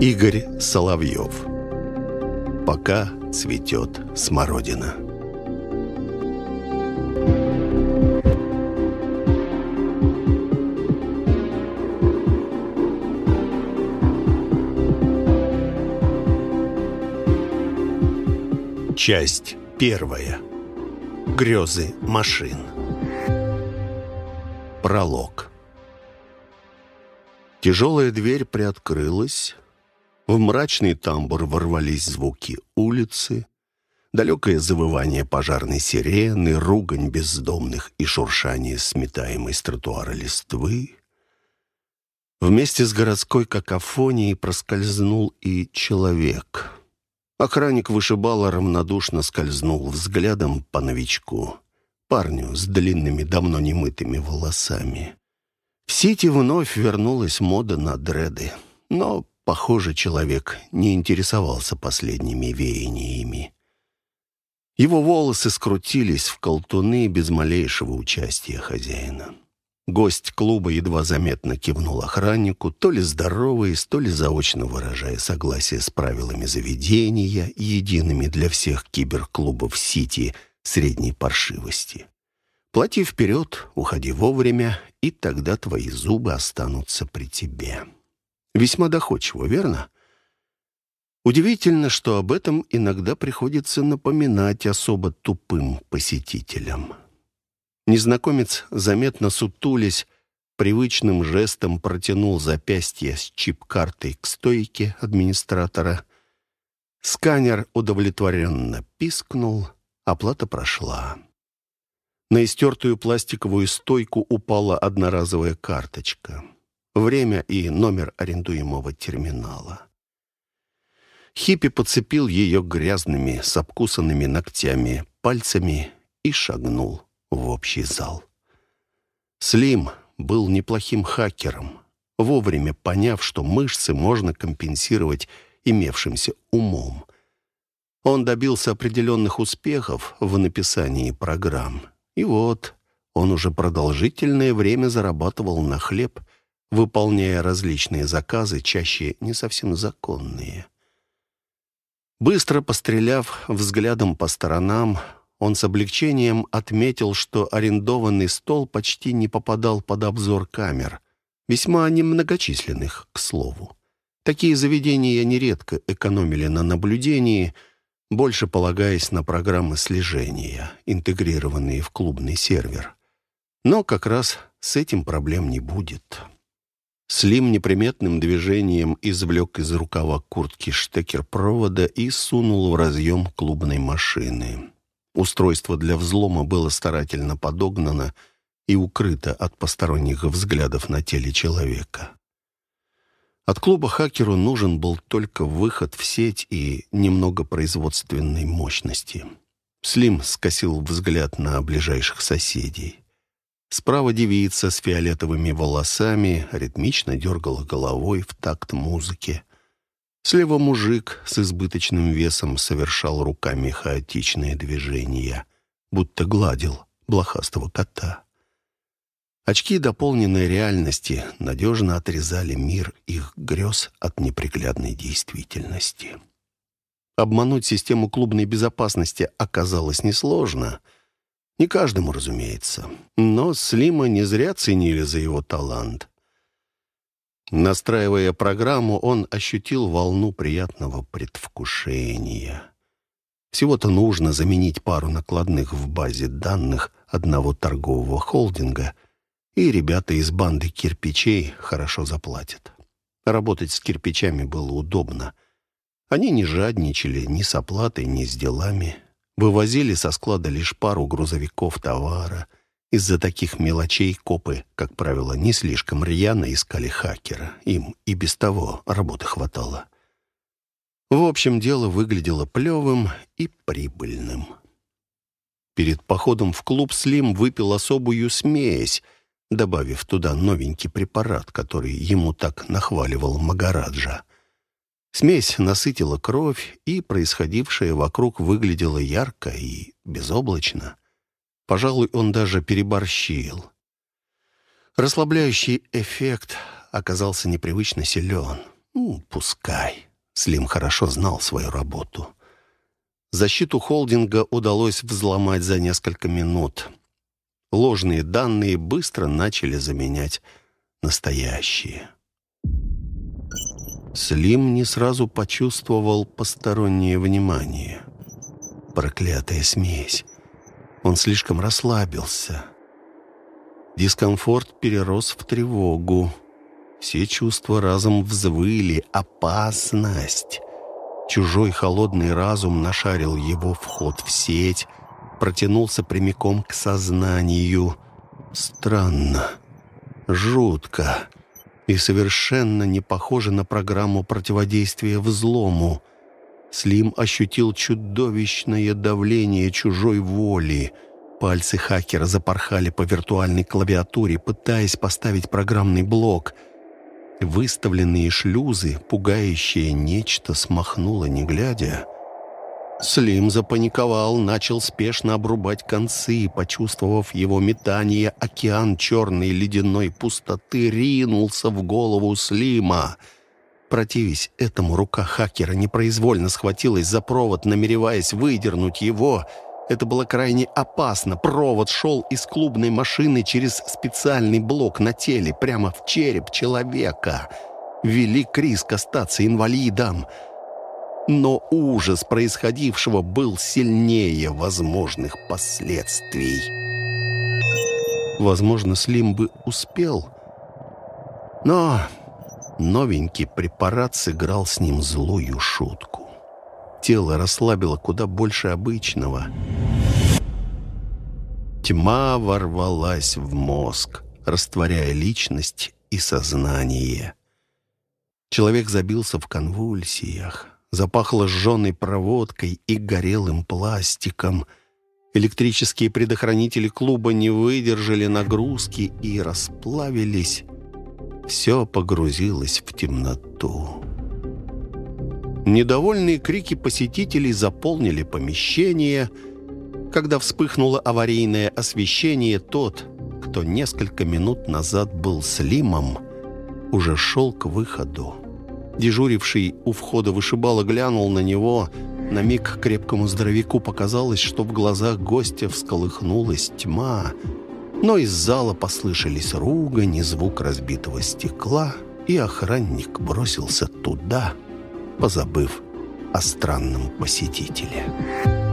Игорь Соловьев. Пока цветет смородина. Часть первая. Грезы машин. Пролог. Тяжелая дверь приоткрылась. В мрачный тамбур ворвались звуки улицы, далекое завывание пожарной сирены, ругань бездомных и шуршание сметаемой с тротуара листвы. Вместе с городской какофонией проскользнул и человек. Охранник вышибала равнодушно скользнул взглядом по новичку, парню с длинными, давно немытыми волосами. В Сити вновь вернулась мода на дреды, но, похоже, человек не интересовался последними веяниями. Его волосы скрутились в колтуны без малейшего участия хозяина. Гость клуба едва заметно кивнул охраннику, то ли здороваясь, то ли заочно выражая согласие с правилами заведения, едиными для всех киберклубов Сити средней паршивости. Плати вперед, уходи вовремя, и тогда твои зубы останутся при тебе. Весьма доходчиво, верно? Удивительно, что об этом иногда приходится напоминать особо тупым посетителям. Незнакомец, заметно сутулясь, привычным жестом протянул запястье с чип-картой к стойке администратора. Сканер удовлетворенно пискнул, оплата прошла. На истертую пластиковую стойку упала одноразовая карточка. Время и номер арендуемого терминала. Хиппи подцепил ее грязными, с обкусанными ногтями, пальцами и шагнул в общий зал. Слим был неплохим хакером, вовремя поняв, что мышцы можно компенсировать имевшимся умом. Он добился определенных успехов в написании программ — и вот он уже продолжительное время зарабатывал на хлеб, выполняя различные заказы, чаще не совсем законные. Быстро постреляв взглядом по сторонам, он с облегчением отметил, что арендованный стол почти не попадал под обзор камер, весьма немногочисленных, к слову. Такие заведения нередко экономили на наблюдении – больше полагаясь на программы слежения, интегрированные в клубный сервер. Но как раз с этим проблем не будет. Слим неприметным движением извлек из рукава куртки штекер провода и сунул в разъем клубной машины. Устройство для взлома было старательно подогнано и укрыто от посторонних взглядов на теле человека. От клуба хакеру нужен был только выход в сеть и немного производственной мощности. Слим скосил взгляд на ближайших соседей. Справа девица с фиолетовыми волосами ритмично дергала головой в такт музыки. Слева мужик с избыточным весом совершал руками хаотичные движения, будто гладил блохастого кота. Очки дополненной реальности надежно отрезали мир их грез от неприглядной действительности. Обмануть систему клубной безопасности оказалось несложно. Не каждому, разумеется. Но Слима не зря ценили за его талант. Настраивая программу, он ощутил волну приятного предвкушения. Всего-то нужно заменить пару накладных в базе данных одного торгового холдинга — и ребята из банды кирпичей хорошо заплатят. Работать с кирпичами было удобно. Они не жадничали ни с оплатой, ни с делами. Вывозили со склада лишь пару грузовиков товара. Из-за таких мелочей копы, как правило, не слишком рьяно искали хакера. Им и без того работы хватало. В общем, дело выглядело плевым и прибыльным. Перед походом в клуб Слим выпил особую смесь — добавив туда новенький препарат, который ему так нахваливал Магараджа. Смесь насытила кровь, и происходившее вокруг выглядело ярко и безоблачно. Пожалуй, он даже переборщил. Расслабляющий эффект оказался непривычно силен. Ну, пускай. Слим хорошо знал свою работу. Защиту холдинга удалось взломать за несколько минут. Ложные данные быстро начали заменять настоящие. Слим не сразу почувствовал постороннее внимание. Проклятая смесь. Он слишком расслабился. Дискомфорт перерос в тревогу. Все чувства разом взвыли. Опасность. Чужой холодный разум нашарил его вход в сеть, протянулся прямиком к сознанию. Странно. Жутко и совершенно не похоже на программу противодействия взлому. Слим ощутил чудовищное давление чужой воли. Пальцы хакера запорхали по виртуальной клавиатуре, пытаясь поставить программный блок. Выставленные шлюзы, пугающее нечто, смахнуло, не глядя — Слим запаниковал, начал спешно обрубать концы, почувствовав его метание, океан черной ледяной пустоты ринулся в голову Слима. Противясь этому, рука хакера непроизвольно схватилась за провод, намереваясь выдернуть его. Это было крайне опасно. Провод шел из клубной машины через специальный блок на теле, прямо в череп человека. Велик риск остаться инвалидом но ужас происходившего был сильнее возможных последствий. Возможно, Слим бы успел, но новенький препарат сыграл с ним злую шутку. Тело расслабило куда больше обычного. Тьма ворвалась в мозг, растворяя личность и сознание. Человек забился в конвульсиях. Запахло сжженной проводкой и горелым пластиком. Электрические предохранители клуба не выдержали нагрузки и расплавились. Все погрузилось в темноту. Недовольные крики посетителей заполнили помещение. Когда вспыхнуло аварийное освещение, тот, кто несколько минут назад был Слимом, уже шел к выходу. Дежуривший у входа вышибала глянул на него. На миг крепкому здоровяку показалось, что в глазах гостя всколыхнулась тьма. Но из зала послышались ругань и звук разбитого стекла, и охранник бросился туда, позабыв о странном посетителе.